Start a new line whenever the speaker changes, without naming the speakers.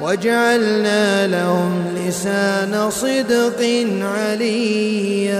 وجعلنا لهم لسان صدق عليا.